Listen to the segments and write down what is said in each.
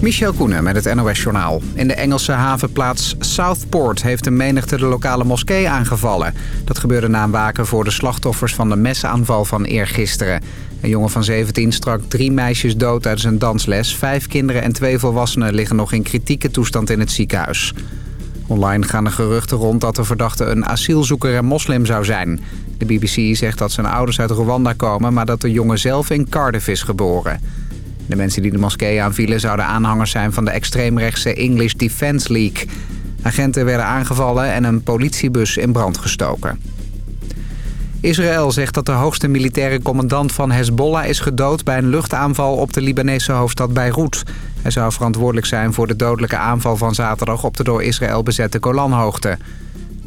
Michel Koenen met het NOS-journaal. In de Engelse havenplaats Southport heeft een menigte de lokale moskee aangevallen. Dat gebeurde na een waken voor de slachtoffers van de mesaanval van eergisteren. Een jongen van 17 strak drie meisjes dood tijdens een dansles. Vijf kinderen en twee volwassenen liggen nog in kritieke toestand in het ziekenhuis. Online gaan er geruchten rond dat de verdachte een asielzoeker en moslim zou zijn. De BBC zegt dat zijn ouders uit Rwanda komen... maar dat de jongen zelf in Cardiff is geboren. De mensen die de moskee aanvielen zouden aanhangers zijn van de extreemrechtse English Defence League. Agenten werden aangevallen en een politiebus in brand gestoken. Israël zegt dat de hoogste militaire commandant van Hezbollah is gedood... bij een luchtaanval op de Libanese hoofdstad Beirut. Hij zou verantwoordelijk zijn voor de dodelijke aanval van zaterdag... op de door Israël bezette Golanhoogte.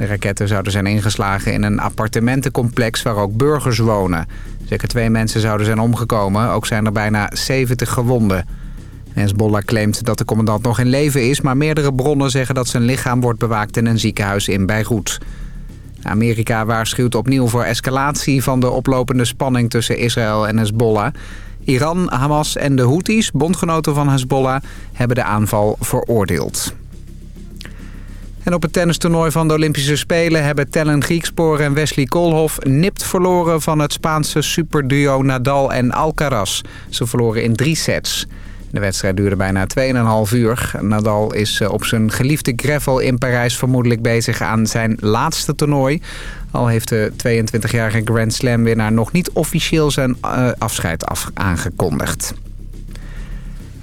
De raketten zouden zijn ingeslagen in een appartementencomplex waar ook burgers wonen. Zeker twee mensen zouden zijn omgekomen. Ook zijn er bijna 70 gewonden. Hezbollah claimt dat de commandant nog in leven is... maar meerdere bronnen zeggen dat zijn lichaam wordt bewaakt in een ziekenhuis in Beirut. Amerika waarschuwt opnieuw voor escalatie van de oplopende spanning tussen Israël en Hezbollah. Iran, Hamas en de Houthis, bondgenoten van Hezbollah, hebben de aanval veroordeeld. En op het tennistoernooi van de Olympische Spelen hebben Tellen Griekspoor en Wesley Koolhof nipt verloren van het Spaanse superduo Nadal en Alcaraz. Ze verloren in drie sets. De wedstrijd duurde bijna 2,5 uur. Nadal is eh, op zijn geliefde gravel in Parijs vermoedelijk bezig aan zijn laatste toernooi. Al heeft de 22-jarige Grand Slam winnaar nog niet officieel zijn uh, afscheid af aangekondigd.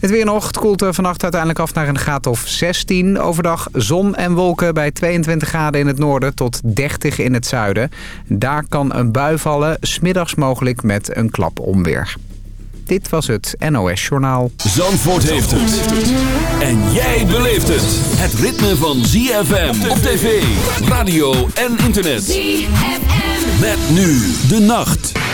Het weer nog. Het koelt vannacht uiteindelijk af naar een graad of 16. Overdag zon en wolken bij 22 graden in het noorden tot 30 in het zuiden. Daar kan een bui vallen, smiddags mogelijk met een klap onweer. Dit was het NOS Journaal. Zandvoort heeft het. En jij beleeft het. Het ritme van ZFM op tv, radio en internet. ZFM. Met nu de nacht.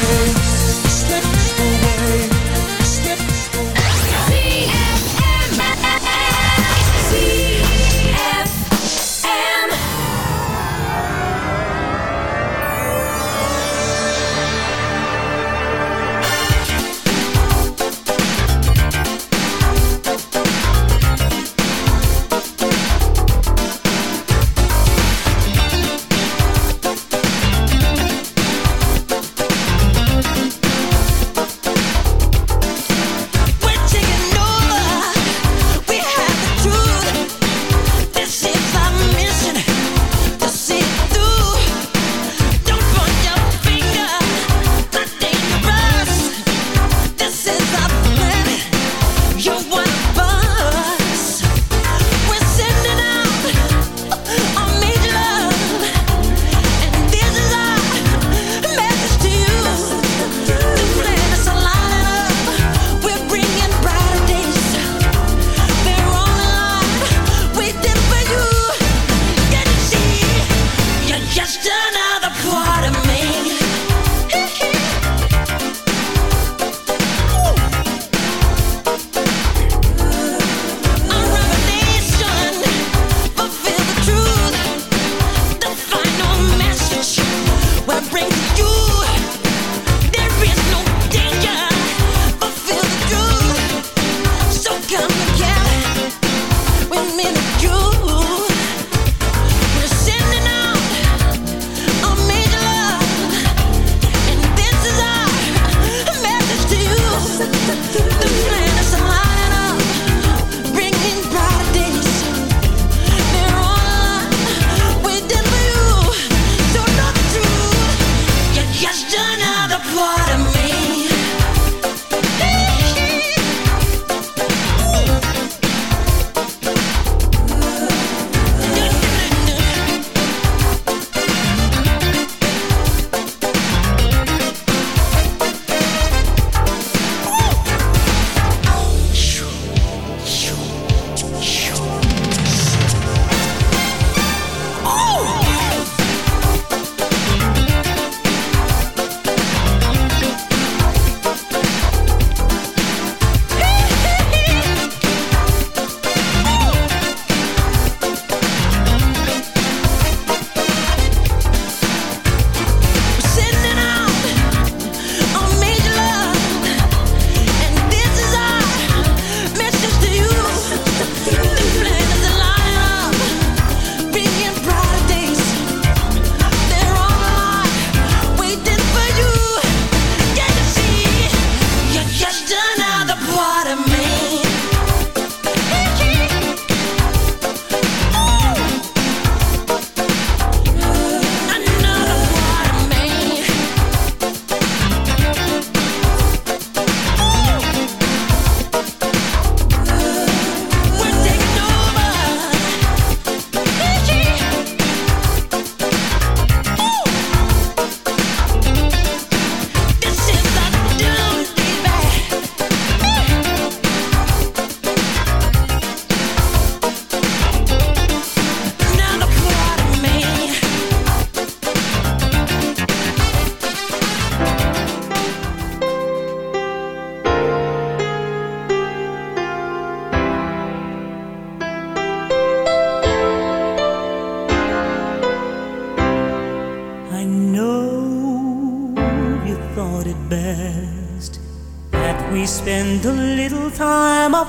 face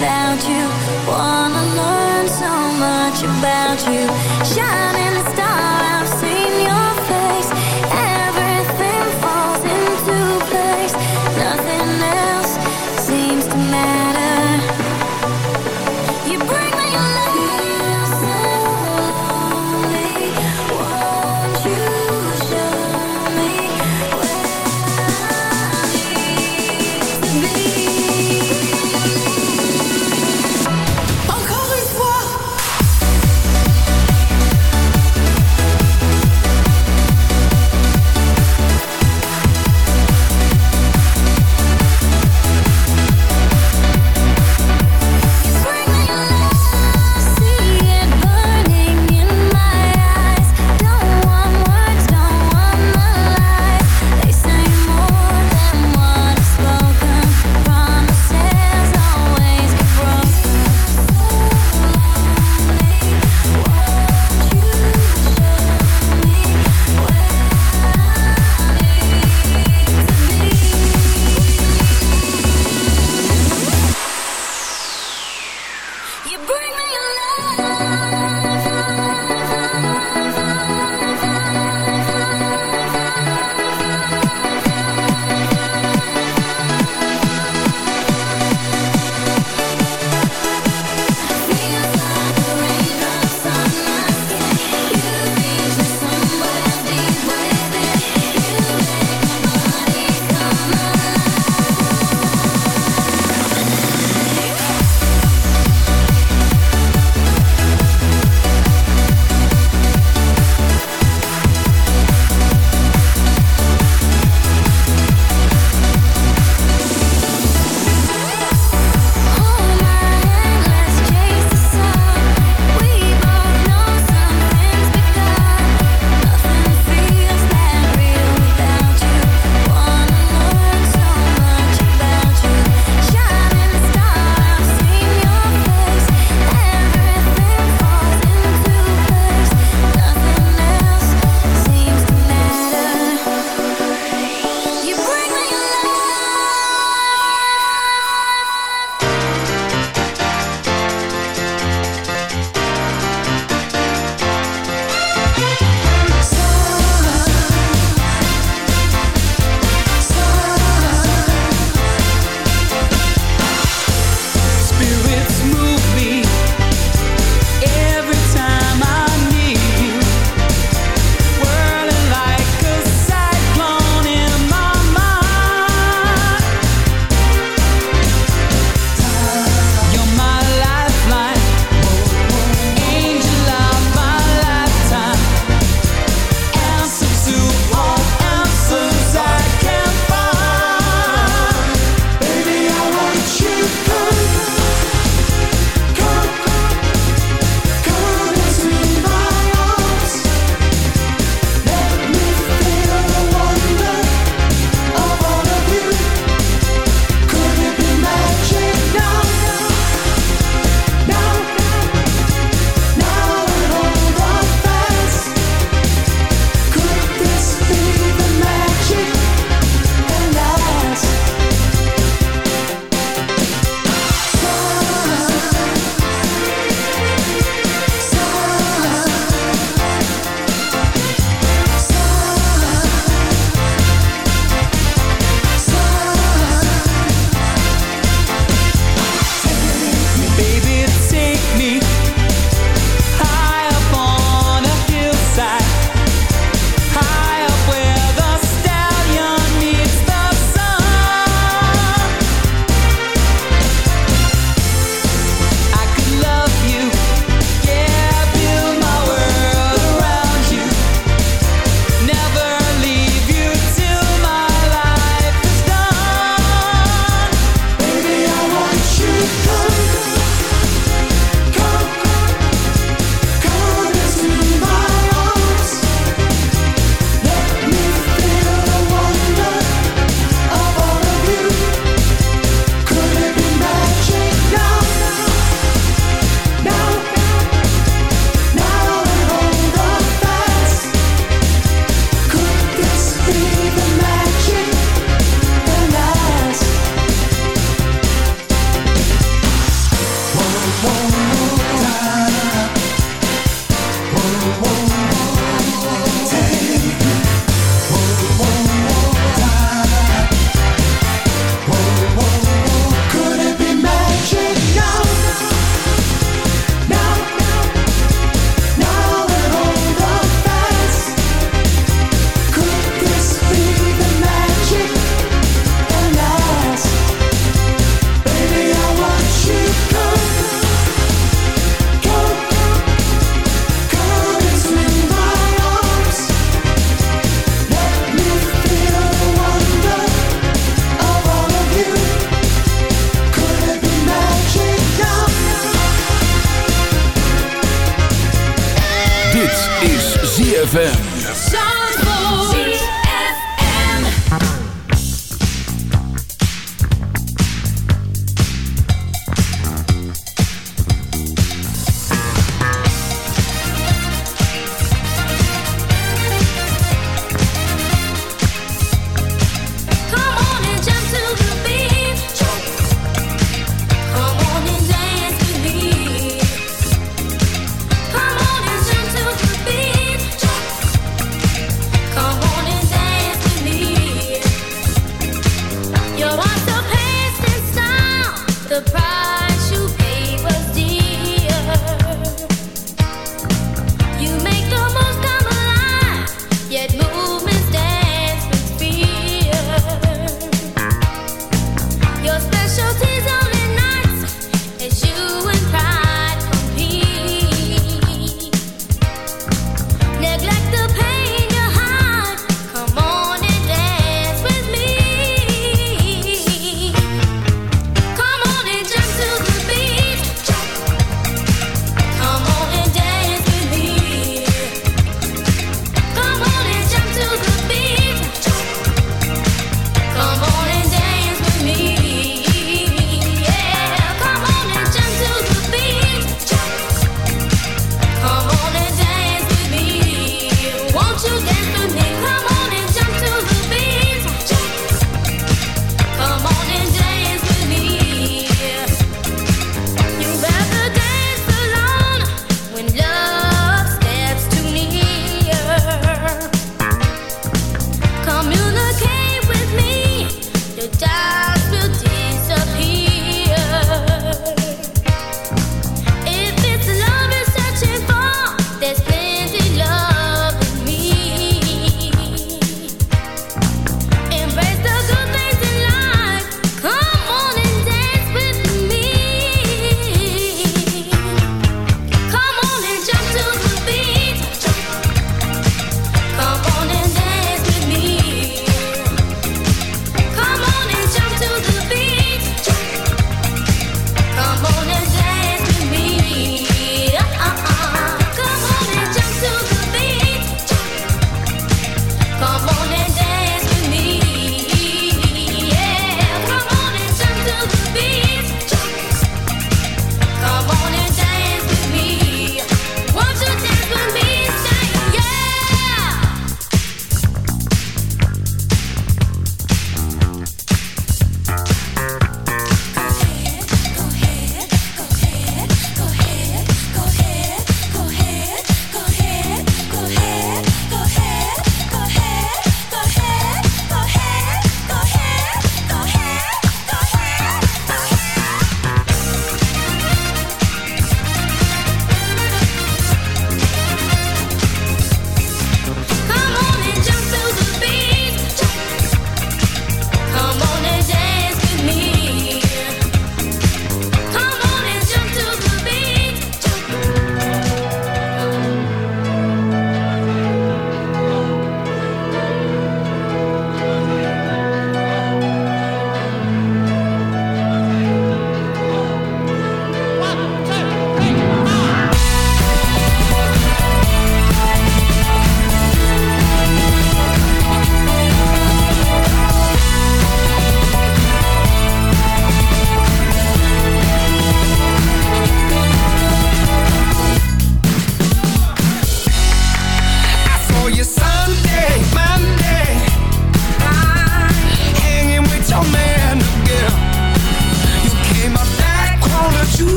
without you. Wanna learn so much about you. Shining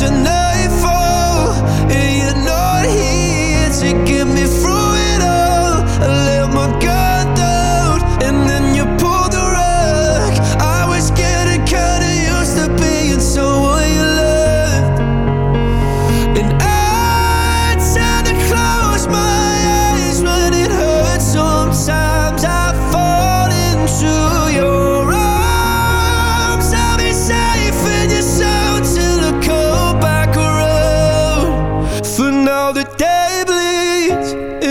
to know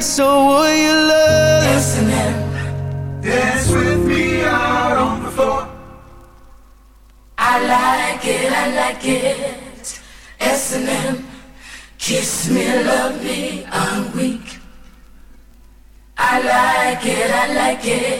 it, so will you love? Listening, dance with me out on the floor. I like it, I like it. S and M, kiss me, love me, I'm weak. I like it, I like it.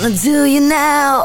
Wanna do you now.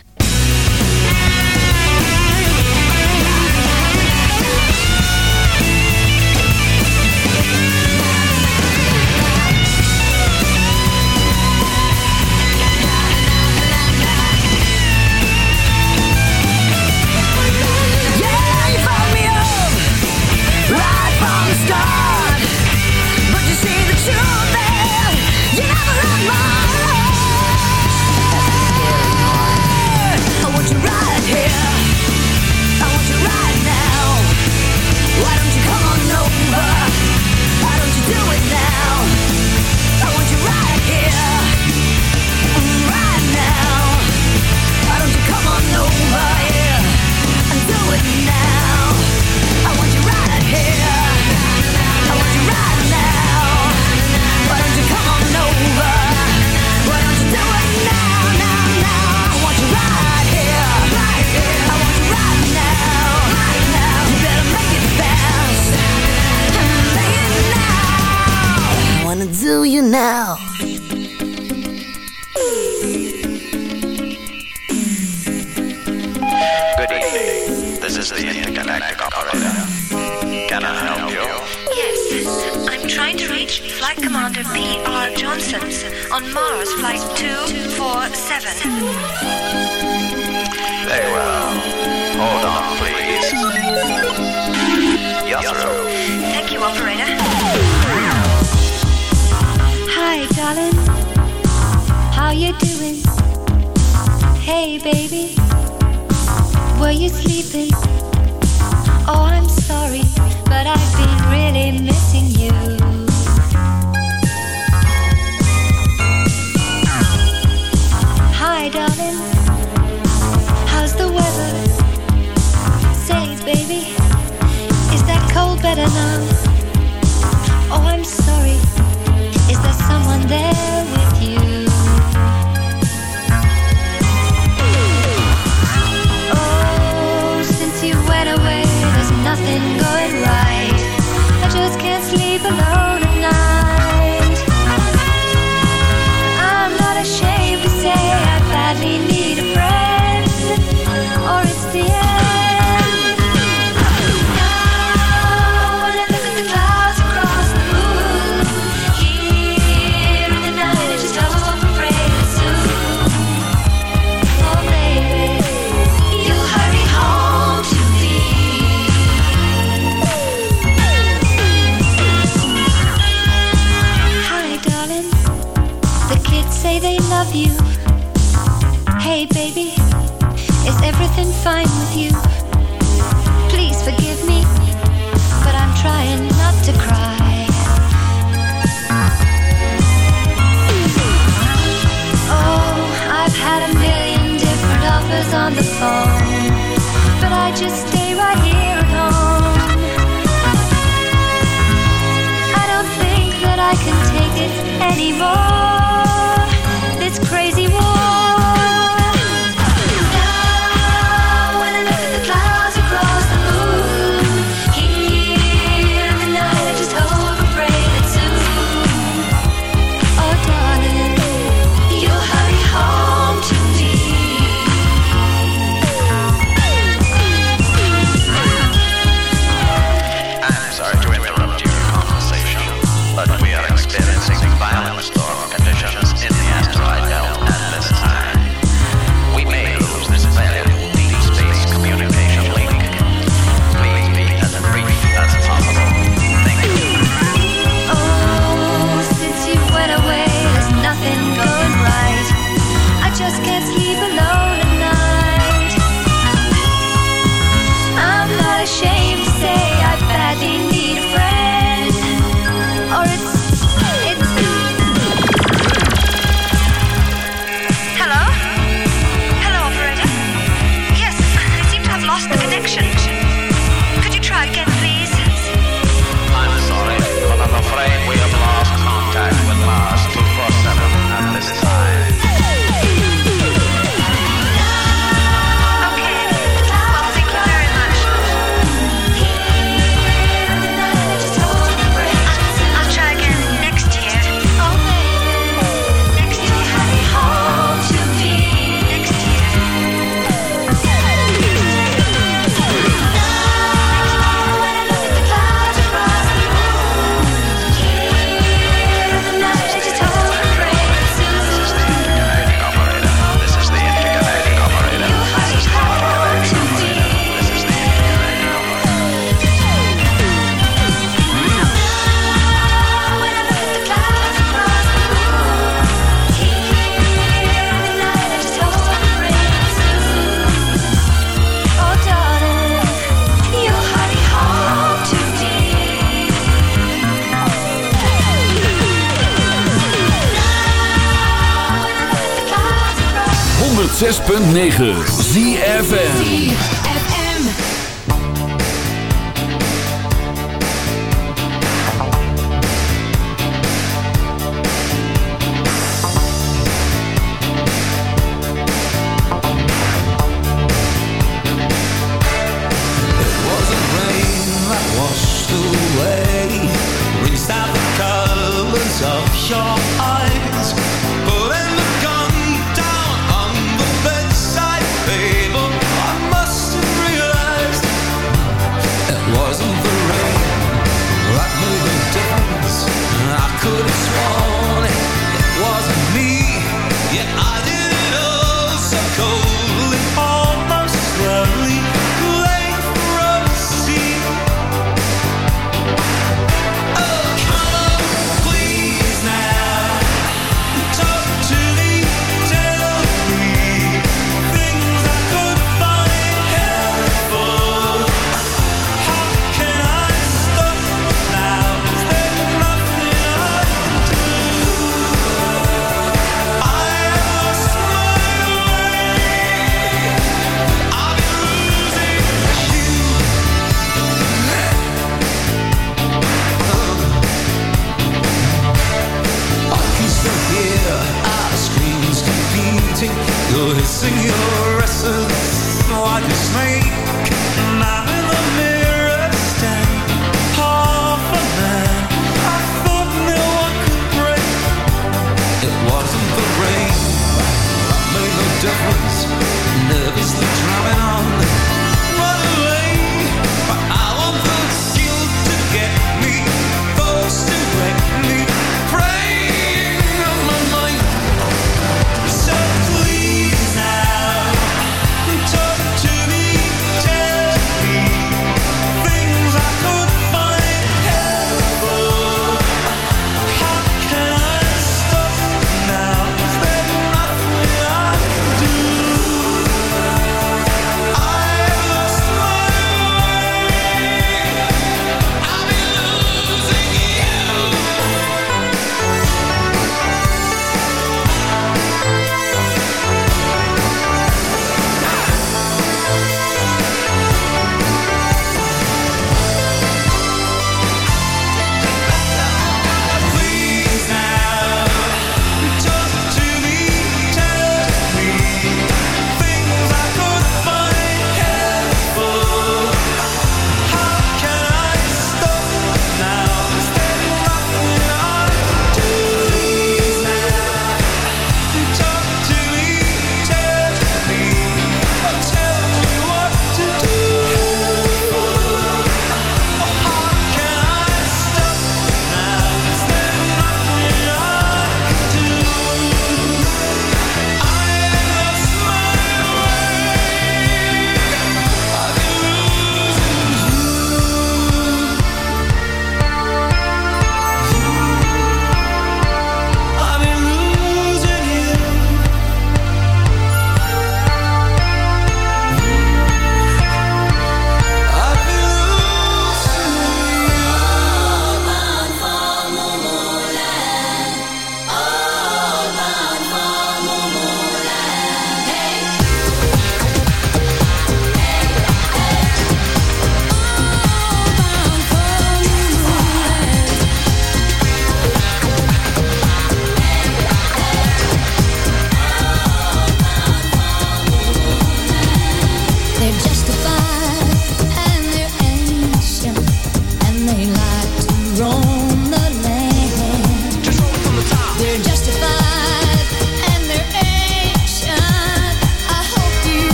9.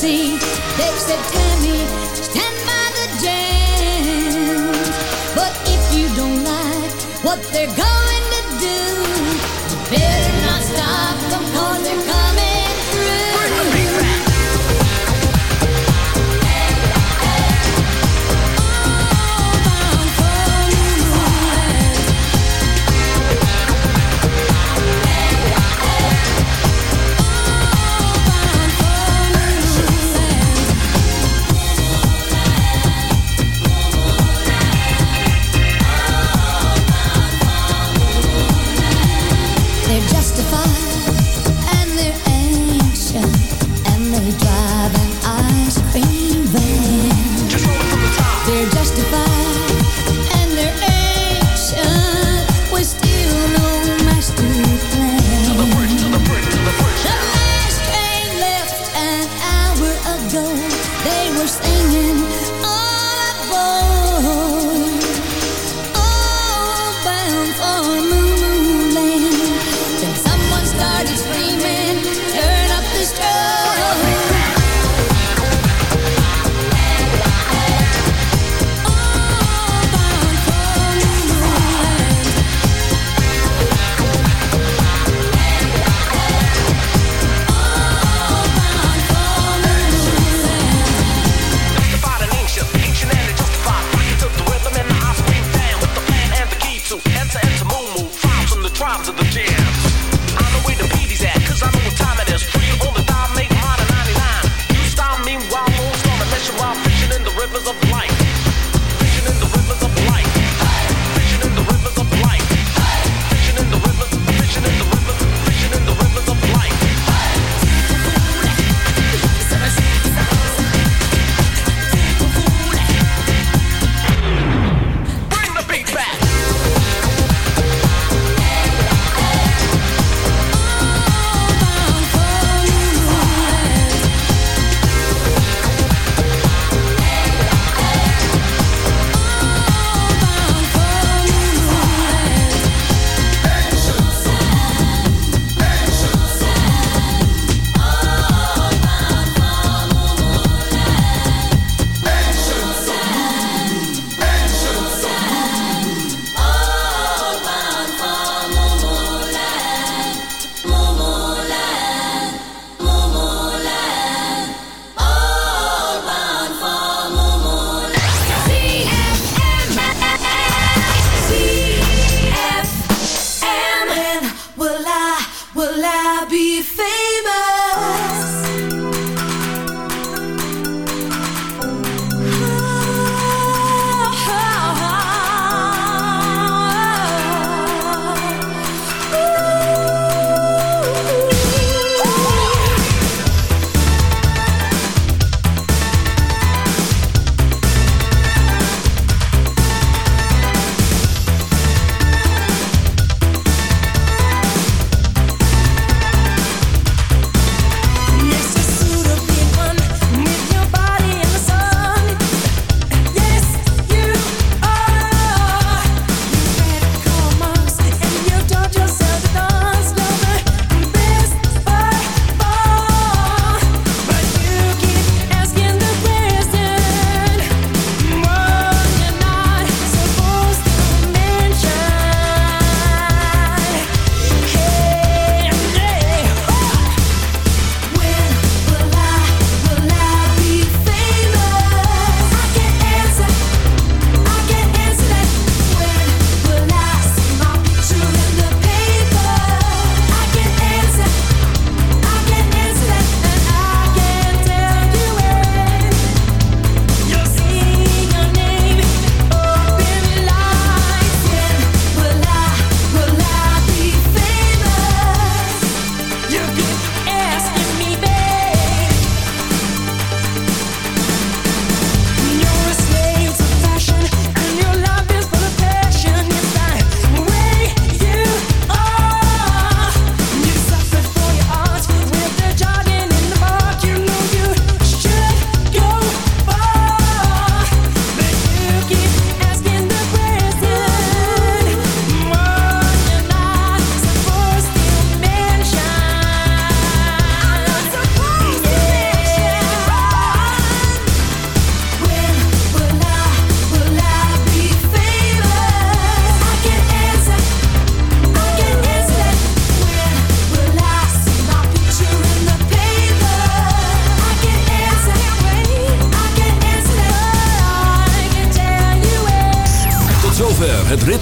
They said, Tammy, stand by the jam. But if you don't like what they're going